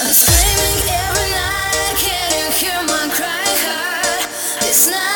I'm screaming every night, Can you hear my cry? Heart? It's not.